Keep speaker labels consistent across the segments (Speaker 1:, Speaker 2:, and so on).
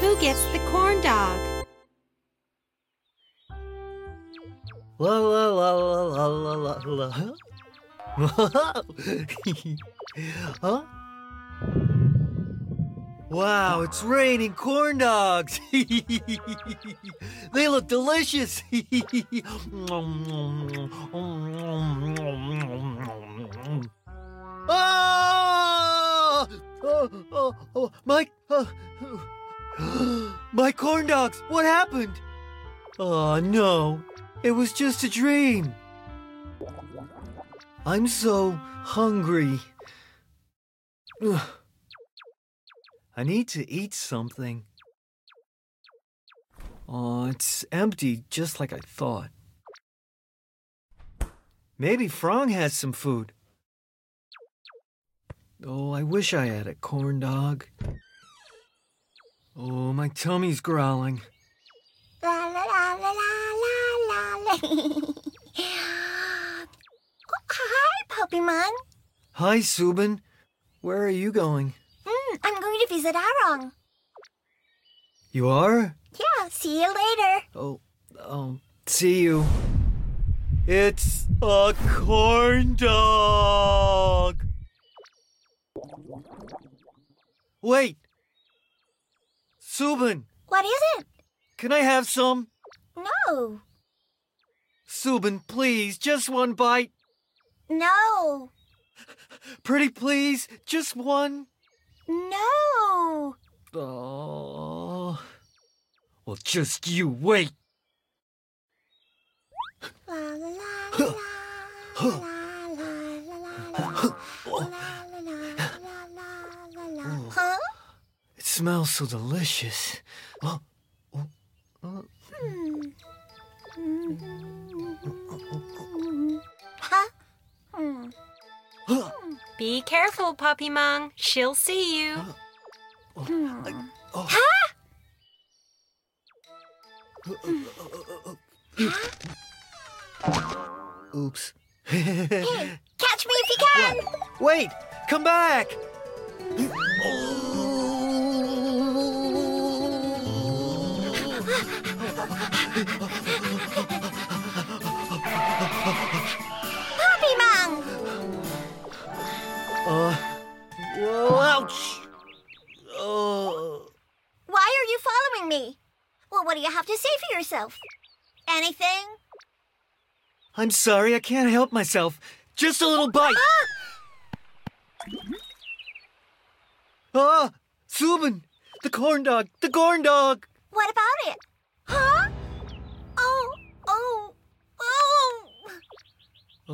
Speaker 1: Who gets the corn dog?
Speaker 2: La la la la la la la huh? Wow, it's raining corn dogs. they look delicious. Oh, oh, oh, my, uh, my corn dogs. What happened? Oh no, it was just a dream. I'm so hungry. I need to eat something. Oh, it's empty, just like I thought. Maybe Frong has some food. Oh, I wish I had a corn dog. Oh, my tummy's growling.
Speaker 3: La la la la la la la. Hi, Pokemon.
Speaker 2: Hi, Subin. Where are you going?
Speaker 3: Mm, I'm going to visit Arong.
Speaker 2: You are?
Speaker 3: Yeah, see you later.
Speaker 2: Oh, oh, see you. It's a corn dog. Wait! Subin!
Speaker 3: What is it?
Speaker 2: Can I have some?
Speaker 3: No.
Speaker 2: Subin, please, just one bite.
Speaker 3: No.
Speaker 2: Pretty please, just one.
Speaker 3: No.
Speaker 2: Oh. Well, just you wait.
Speaker 3: La la la la la la la la.
Speaker 2: Smells so delicious. Oh, oh, oh.
Speaker 1: Be careful, Puppy Mong. She'll see you.
Speaker 2: oh. Oops.
Speaker 3: Catch me if you can.
Speaker 2: Wait, come back.
Speaker 3: Puppy Mong.
Speaker 2: Uh, whoa, ouch. Oh,
Speaker 3: Why are you following me? Well, what do you have to say for yourself? Anything?
Speaker 2: I'm sorry, I can't help myself. Just a little bite. Ah, Subin, the corn dog, the corn dog.
Speaker 3: What about it? Huh?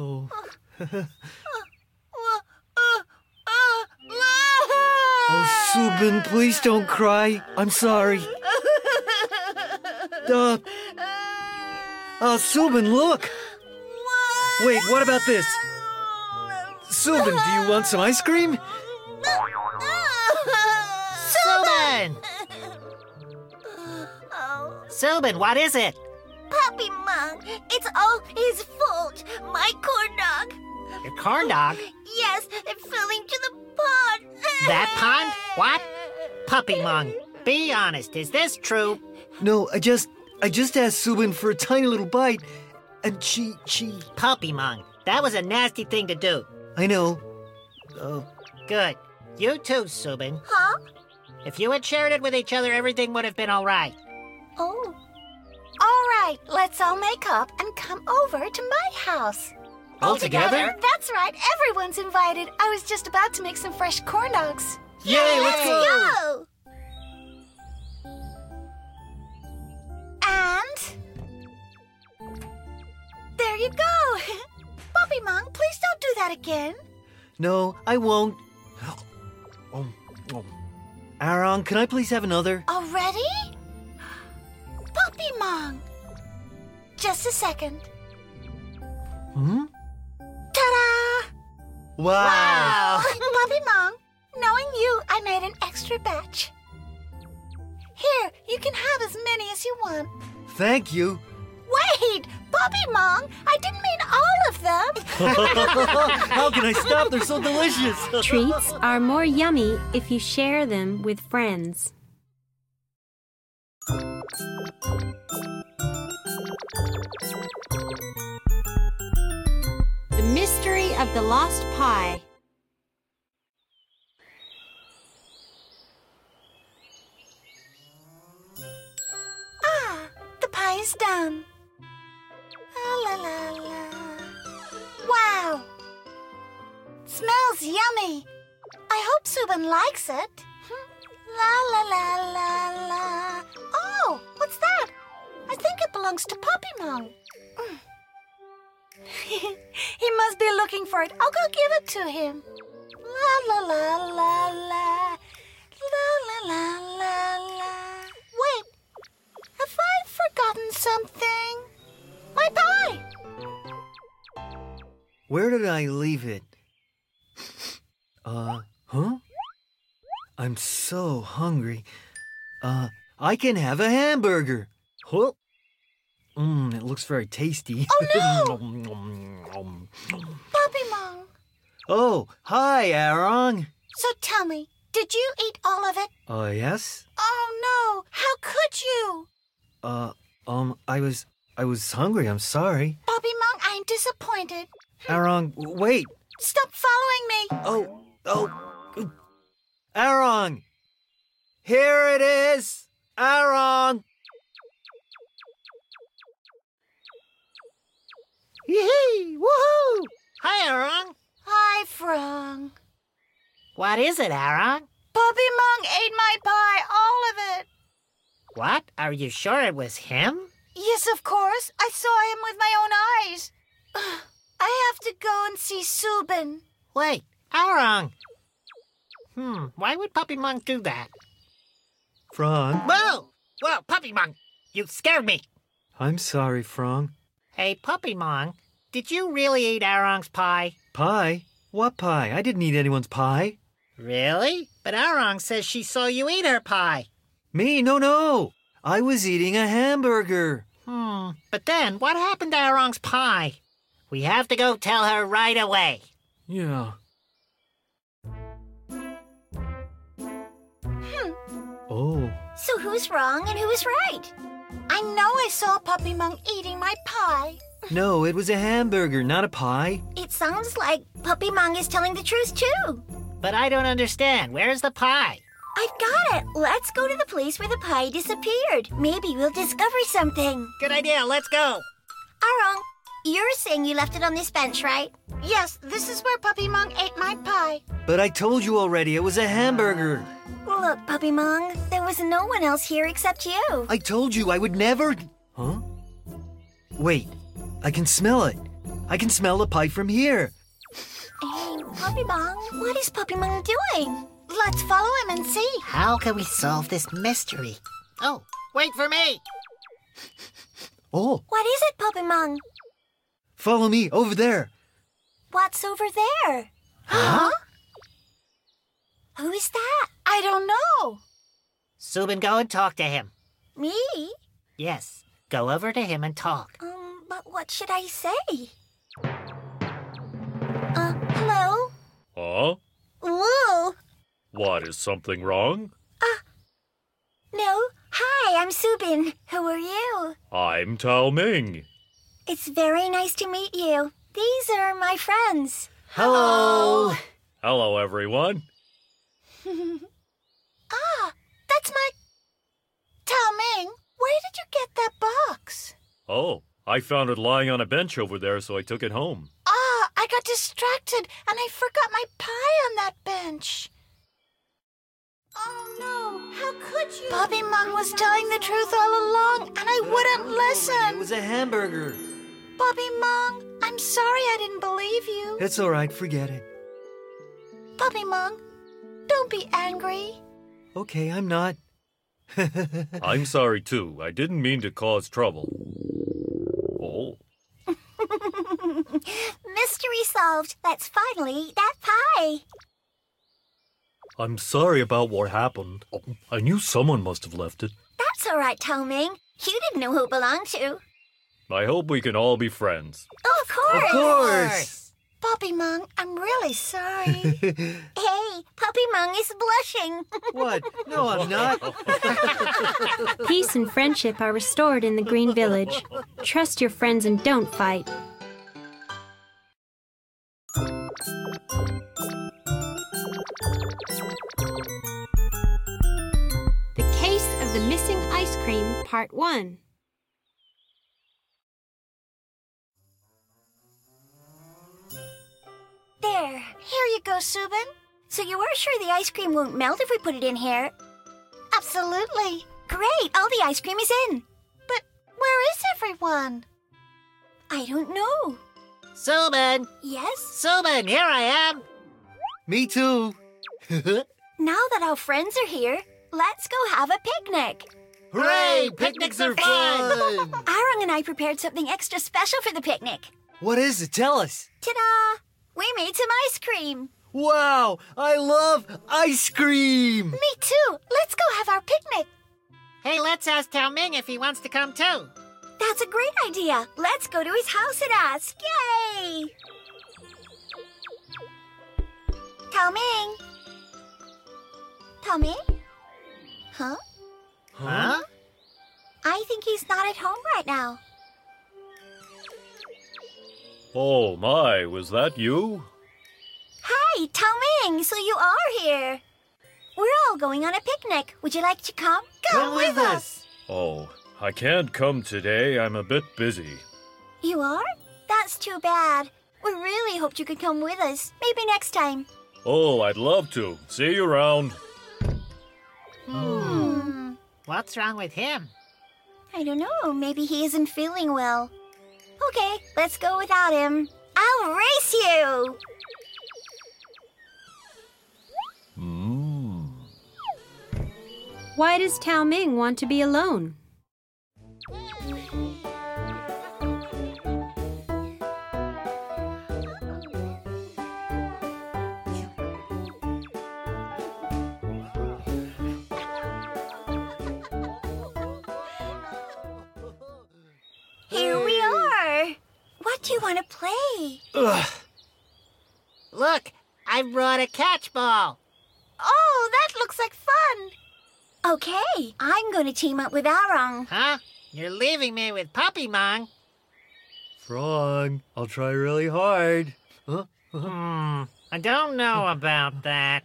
Speaker 3: Oh, oh,
Speaker 2: Subin, please don't cry. I'm sorry. Uh, uh, Subin, look. Wait, what about this? Subin, do you want some ice cream?
Speaker 4: Subin!
Speaker 3: Oh,
Speaker 4: Subin, what is it?
Speaker 3: Corn dog? Yes, it fell into the pond.
Speaker 4: That pond? What? Puppy Mong, be honest, is this true?
Speaker 2: No, I just, I just asked Subin for a tiny little bite, and she, she,
Speaker 4: Puppy Mong, that was a nasty thing to do.
Speaker 2: I know. Uh,
Speaker 4: Good. You too, Subin.
Speaker 3: Huh?
Speaker 4: If you had shared it with each other, everything would have been all right.
Speaker 3: Oh. All right, let's all make up and come over to my house.
Speaker 4: All together?
Speaker 3: That's right, everyone's invited. I was just about to make some fresh corn dogs.
Speaker 2: Yay, let's go.
Speaker 3: go! And there you go. Puppy Mong, please don't do that again.
Speaker 2: no, I won't. Oh, oh. Arong, can I please have another?
Speaker 3: Already? Puppy Mong. Just a second.
Speaker 2: Hmm?
Speaker 3: Ta-da!
Speaker 2: Wow.
Speaker 3: Puppy Mong, knowing you, I made an extra batch. Here, you can have as many as you want.
Speaker 2: Thank you.
Speaker 3: Wait, Puppy Mong, I didn't mean
Speaker 5: all of them.
Speaker 2: How can I stop? They're so delicious.
Speaker 1: Treats are more yummy if you share them with friends. Of the Lost Pie.
Speaker 5: Ah, the pie is done. La la la. Wow. Smells yummy. I hope Subin likes it. La la la la la. Oh, what's that? I think it belongs to Puppy Mong. Mm. he must be looking for it. I'll go give it to him. La la la la la. La la la la la. Wait, have I forgotten something? My pie!
Speaker 2: Where did I leave it? Uh, huh? I'm so hungry. Uh, I can have a hamburger. Huh? Mmm, it looks very tasty.
Speaker 5: Oh, no! Puppy Mong.
Speaker 2: oh, hi, Arong.
Speaker 5: So tell me, did you eat all of it?
Speaker 2: Uh, yes?
Speaker 5: Oh no, how could you?
Speaker 2: Uh, um, I was, I was hungry. I'm sorry.
Speaker 5: Puppy Mong, I'm disappointed.
Speaker 2: Arong, w- wait.
Speaker 5: Stop following me.
Speaker 2: Oh, oh. Arong! Here it is! Arong!
Speaker 4: Yee! Woohoo! Hi, Arong.
Speaker 5: Hi, Frong.
Speaker 4: What is it, Arong?
Speaker 5: Puppy Mong ate my pie, all of it.
Speaker 4: What? Are you sure it was him?
Speaker 5: Yes, of course. I saw him with my own eyes. I have to go and see Subin.
Speaker 4: Wait, Arong. Hmm, why would Puppy Mong do that?
Speaker 2: Frong.
Speaker 4: Whoa! Whoa, Puppy Mong! You scared me!
Speaker 2: I'm sorry, Frong.
Speaker 4: Hey, Puppy Mong, did you really eat Arong's pie?
Speaker 2: Pie? What pie? I didn't eat anyone's pie.
Speaker 4: Really? But Arong says she saw you eat her pie.
Speaker 2: Me? No, no. I was eating a hamburger.
Speaker 4: Hmm, but then what happened to Arong's pie? We have to go tell her right away.
Speaker 2: Yeah. Hmm. Oh.
Speaker 5: So who's wrong and who is right? I know I saw Puppy Mong eating my pie.
Speaker 2: No, it was a hamburger, not a pie.
Speaker 5: It sounds like Puppy Mong is telling the truth too.
Speaker 4: But I don't understand. Where's the pie?
Speaker 5: I've got it. Let's go to the place where the pie disappeared. Maybe we'll discover something.
Speaker 4: Good idea. Let's go.
Speaker 5: Arong, you're saying you left it on this bench, right? Yes, this is where Puppy Mong ate my pie.
Speaker 2: But I told you already, it was a hamburger.
Speaker 5: Look, Puppy Mong, there was no one else here except you.
Speaker 2: I told you I would never. Huh? Wait, I can smell it. I can smell the pie from here.
Speaker 5: Hey, Puppy Mong, what is Puppy Mong doing? Let's follow him and see.
Speaker 4: How can we solve this mystery? Oh, wait for me.
Speaker 2: Oh,
Speaker 5: What is it, Puppy Mong?
Speaker 2: Follow me over there.
Speaker 5: What's over there?
Speaker 4: Huh?
Speaker 5: Who is that? I don't know.
Speaker 4: Subin, go and talk to him.
Speaker 5: Me?
Speaker 4: Yes, go over to him and talk.
Speaker 5: Um, but what should I say? Uh, hello?
Speaker 6: Huh?
Speaker 5: Whoa!
Speaker 6: What, is something wrong?
Speaker 5: Uh No. Hi, I'm Subin. Who are you?
Speaker 6: I'm Tao Ming.
Speaker 5: It's very nice to meet you. These are my friends.
Speaker 2: Hello.
Speaker 6: Hello, everyone.
Speaker 5: Ah, that's my. Tao Ming, where did you get that box?
Speaker 6: Oh, I found it lying on a bench over there, so I took it home.
Speaker 5: Ah, I got distracted and I forgot my pie on that bench. Oh no, how could you? Puppy Mong was telling the truth all along and I wouldn't listen.
Speaker 2: It was a hamburger.
Speaker 5: Puppy Mong, I'm sorry I didn't believe you.
Speaker 2: It's all right, forget it.
Speaker 5: Puppy Mong, don't be angry.
Speaker 2: Okay, I'm not.
Speaker 6: I'm sorry, too. I didn't mean to cause trouble. Oh,
Speaker 5: Mystery solved. Let's finally eat that pie.
Speaker 6: I'm sorry about what happened. Oh, I knew someone must have left it.
Speaker 5: That's all right, Tao Ming. You didn't know who it belonged to.
Speaker 6: I hope we can all be friends.
Speaker 3: Oh, of course.
Speaker 2: Of course.
Speaker 3: Puppy Mong, I'm really sorry. hey, Puppy Mong is blushing.
Speaker 2: What? No, I'm not.
Speaker 1: Peace and friendship are restored in the Green Village. Trust your friends and don't fight. The Case of the Missing Ice Cream, Part 1.
Speaker 3: There, here you go, Subin. So you are sure the ice cream won't melt if we put it in here? Absolutely. Great, all the ice cream is in. But where is everyone? I don't know.
Speaker 4: Subin!
Speaker 3: Yes?
Speaker 4: Subin, here I am!
Speaker 2: Me too.
Speaker 3: Now that our friends are here, let's go have a picnic.
Speaker 4: Hooray! Picnics are fun!
Speaker 3: Arong and I prepared something extra special for the picnic.
Speaker 2: What is it? Tell us.
Speaker 3: Ta-da! We made some ice cream.
Speaker 2: Wow, I love ice cream.
Speaker 3: Me too. Let's go have our picnic.
Speaker 4: Hey, let's ask Tao Ming if he wants to come too.
Speaker 3: That's a great idea. Let's go to his house and ask. Yay! Tao Ming. Tao Ming? Huh?
Speaker 4: Huh?
Speaker 3: I think he's not at home right now.
Speaker 6: Oh my, was that you?
Speaker 3: Hi, Tao Ming. So you are here. We're all going on a picnic. Would you like to come?
Speaker 2: Come with us.
Speaker 6: Oh, I can't come today. I'm a bit busy.
Speaker 3: You are? That's too bad. We really hoped you could come with us. Maybe next time.
Speaker 6: Oh, I'd love to. See you around.
Speaker 3: Hmm.
Speaker 4: What's wrong with him?
Speaker 3: I don't know. Maybe he isn't feeling well. Okay, let's go without him. I'll race you!
Speaker 6: Mmm.
Speaker 1: Why does Tao Ming want to be alone?
Speaker 3: Do you want to play?
Speaker 2: Ugh.
Speaker 4: Look, I brought a catch ball.
Speaker 3: Oh, that looks like fun. Okay, I'm going to team up with Arong.
Speaker 4: Huh? You're leaving me with Puppy Mong.
Speaker 2: Frong, I'll try really hard. Huh?
Speaker 4: Hmm, I don't know about that.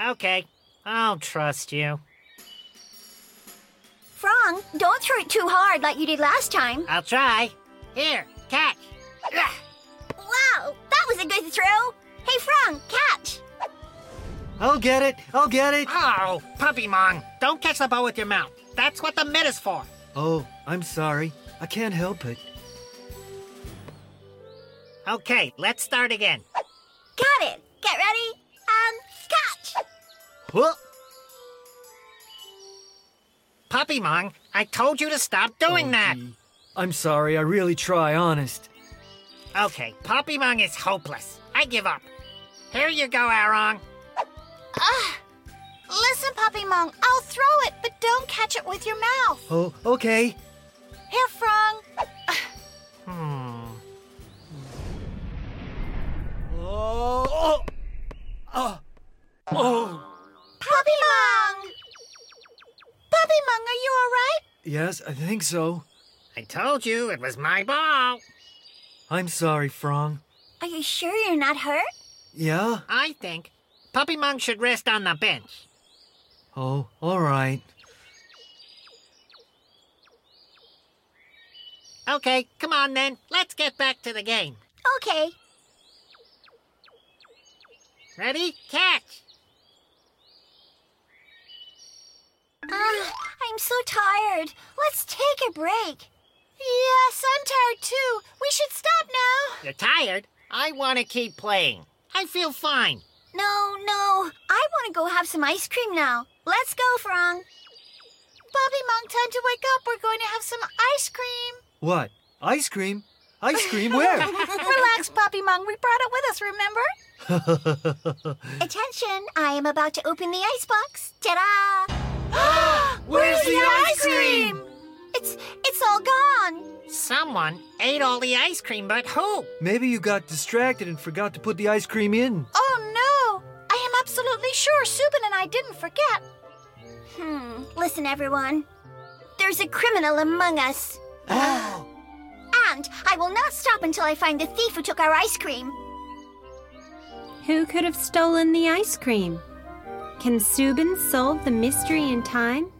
Speaker 4: Okay, I'll trust you.
Speaker 3: Frong, don't throw it too hard like you did last time.
Speaker 4: I'll try. Here, catch. Ugh.
Speaker 3: Wow, that was a good throw. Hey, Frong, catch.
Speaker 2: I'll get it. I'll get it.
Speaker 4: Oh, Puppy Mong, don't catch the ball with your mouth. That's what the mitt is for.
Speaker 2: Oh, I'm sorry. I can't help it.
Speaker 4: Okay, let's start again.
Speaker 3: Got it. Get ready and catch.
Speaker 2: Whoa.
Speaker 4: Puppy Mong, I told you to stop doing
Speaker 2: Oh,
Speaker 4: that.
Speaker 2: gee. I'm sorry. I really try, honest.
Speaker 4: Okay, Puppy Mong is hopeless. I give up. Here you go, Arong.
Speaker 3: Ah, listen, Puppy Mong, I'll throw it, but don't catch it with your mouth.
Speaker 2: Oh, okay.
Speaker 3: Here, Frong.
Speaker 4: Hmm.
Speaker 2: Oh. Oh. Oh. oh.
Speaker 3: Puppy Mong! Puppy Mong, are you all right?
Speaker 2: Yes, I think so.
Speaker 4: I told you it was my ball.
Speaker 2: I'm sorry, Frong.
Speaker 3: Are you sure you're not hurt?
Speaker 2: Yeah?
Speaker 4: I think Puppy Mong should rest on the bench.
Speaker 2: Oh, all right.
Speaker 4: Okay, come on then. Let's get back to the game.
Speaker 3: Okay.
Speaker 4: Ready? Catch!
Speaker 3: Ah, I'm so tired. Let's take a break. Yes, I'm tired too. We should stop now.
Speaker 4: You're tired? I want to keep playing. I feel fine.
Speaker 3: No, no. I want to go have some ice cream now. Let's go, Frong. Puppy Mong, time to wake up. We're going to have some ice cream.
Speaker 2: What? Ice cream? Ice cream where?
Speaker 3: Relax, Puppy Mong. We brought it with us, remember? Attention, I am about to open the ice box. Ta-da!
Speaker 2: Where's the ice cream?
Speaker 3: It's it's all gone.
Speaker 4: Someone ate all the ice cream, but who?
Speaker 2: Maybe you got distracted and forgot to put the ice cream in.
Speaker 3: Oh no! I am absolutely sure Subin and I didn't forget. Hmm. Listen, everyone. There's a criminal among us. And I will not stop until I find the thief who took our ice cream.
Speaker 1: Who could have stolen the ice cream? Can Subin solve the mystery in time?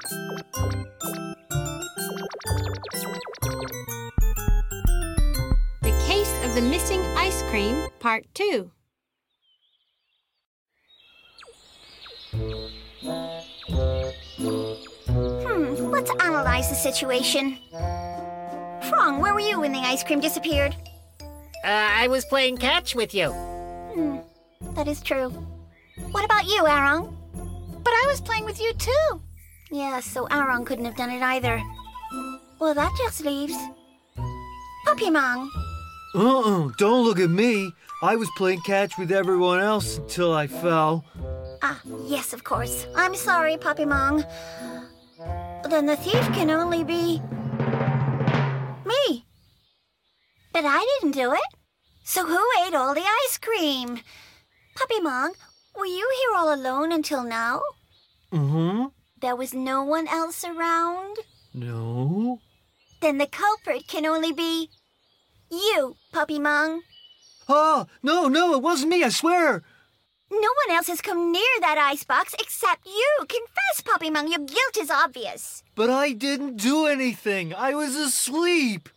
Speaker 1: The Case of the Missing Ice Cream, Part 2.
Speaker 3: Hmm. Let's analyze the situation. Frong, where were you when the ice cream disappeared?
Speaker 4: Uh, I was playing catch with you.
Speaker 3: Hmm. That is true. What about you, Arong? But I was playing with you too. Yeah, so Arong couldn't have done it either. Well, that just leaves Puppy Mong.
Speaker 2: Uh-uh, don't look at me. I was playing catch with everyone else until I fell.
Speaker 3: Ah, yes, of course. I'm sorry, Puppy Mong. Then the thief can only be me. But I didn't do it. So who ate all the ice cream? Puppy Mong, were you here all alone until now?
Speaker 2: Mm-hmm.
Speaker 3: There was no one else around?
Speaker 2: No.
Speaker 3: Then the culprit can only be you, Puppy Mong.
Speaker 2: Ah, no, no, it wasn't me, I swear.
Speaker 3: No one else has come near that icebox except you. Confess, Puppy Mong. Your guilt is obvious.
Speaker 2: But I didn't do anything. I was asleep.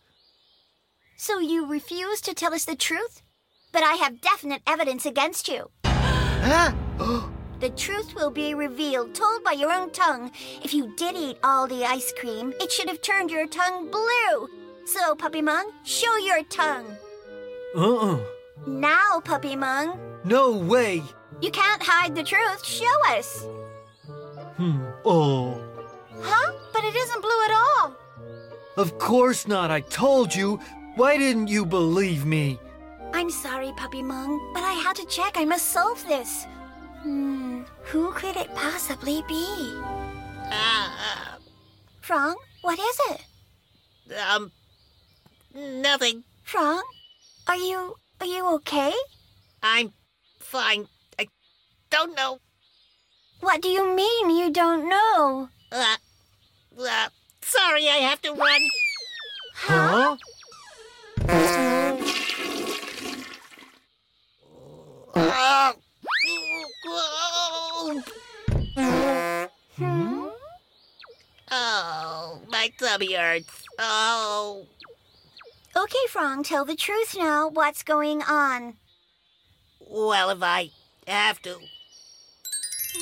Speaker 3: So you refuse to tell us the truth? But I have definite evidence against you.
Speaker 2: Huh?
Speaker 3: The truth will be revealed, told by your own tongue. If you did eat all the ice cream, it should have turned your tongue blue. So, Puppy Mong, show your tongue.
Speaker 2: uh-uh.
Speaker 3: Now, Puppy Mong.
Speaker 2: No way.
Speaker 3: You can't hide the truth. Show us.
Speaker 2: Hmm. Oh.
Speaker 3: Huh? But it isn't blue at all.
Speaker 2: Of course not. I told you. Why didn't you believe me?
Speaker 3: I'm sorry, Puppy Mong, but I had to check. I must solve this. Hmm, who could it possibly be?
Speaker 4: Uh,
Speaker 3: Frong, what is it?
Speaker 4: uh, um, nothing.
Speaker 3: Frong, are you are you okay?
Speaker 4: I'm fine. I don't know.
Speaker 3: What do you mean you don't know?
Speaker 4: Uh, uh, sorry, I have to run.
Speaker 2: Huh?
Speaker 4: Oh.
Speaker 3: Hmm?
Speaker 4: Oh, my tummy hurts. Oh.
Speaker 3: Okay, Frong, tell the truth now. What's going on?
Speaker 4: Well, if I have to.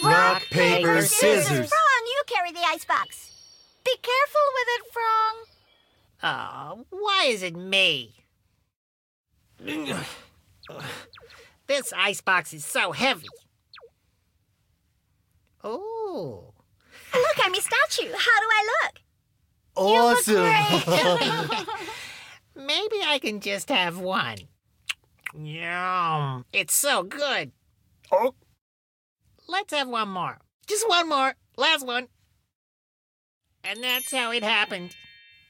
Speaker 2: Rock, paper, scissors.
Speaker 3: Frong, you carry the icebox. Be careful with it, Frong.
Speaker 4: Oh, why is it me? this icebox is so heavy. Oh.
Speaker 3: Look, I'm a statue. How do I look?
Speaker 2: Awesome.
Speaker 4: Maybe I can just have one. Yum. It's so good. Oh. Let's have one more. Just one more. Last one. And that's how it happened.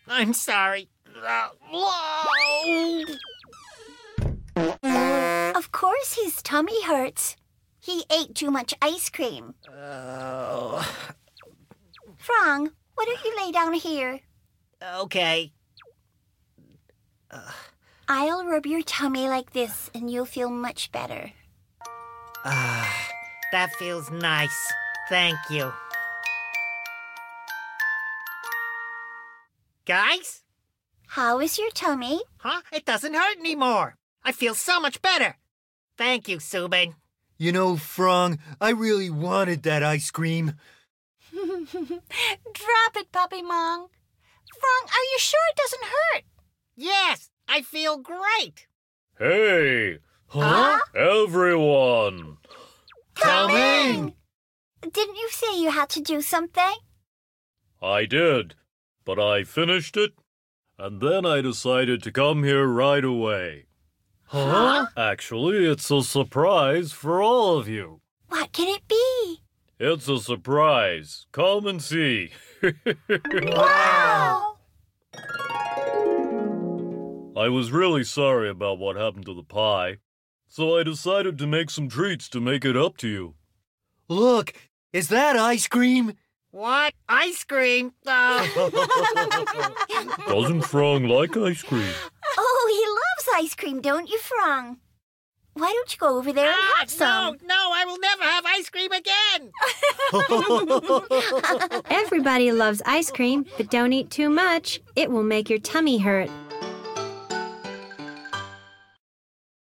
Speaker 4: I'm sorry. Uh, whoa.
Speaker 3: Of course his tummy hurts. He ate too much ice cream.
Speaker 4: Oh.
Speaker 3: Frong, why don't you lay down here?
Speaker 4: Okay.
Speaker 3: I'll rub your tummy like this and you'll feel much better.
Speaker 4: Ah, that feels nice. Thank you. Guys?
Speaker 3: How is your tummy?
Speaker 4: Huh? It doesn't hurt anymore. I feel so much better. Thank you, Subin.
Speaker 2: You know, Frong, I really wanted that ice cream.
Speaker 3: Drop it, Puppy Mong. Frong, are you sure it doesn't hurt?
Speaker 4: Yes, I feel great.
Speaker 6: Hey,
Speaker 2: Huh?
Speaker 6: everyone!
Speaker 2: Coming!
Speaker 3: Didn't you say you had to do something?
Speaker 6: I did, but I finished it, and then I decided to come here right away.
Speaker 2: Huh?
Speaker 6: Actually, it's a surprise for all of you.
Speaker 3: What can it be?
Speaker 6: It's a surprise. Come and see.
Speaker 3: Wow!
Speaker 6: I was really sorry about what happened to the pie, so I decided to make some treats to make it up to you.
Speaker 2: Look, is that ice cream?
Speaker 4: What? Ice cream? Uh,
Speaker 6: Doesn't Frong like ice cream?
Speaker 3: He loves ice cream, don't you, Frong? Why don't you go over there and
Speaker 4: ah,
Speaker 3: have some?
Speaker 4: no, no, I will never have ice cream again.
Speaker 1: Everybody loves ice cream, but don't eat too much. It will make your tummy hurt.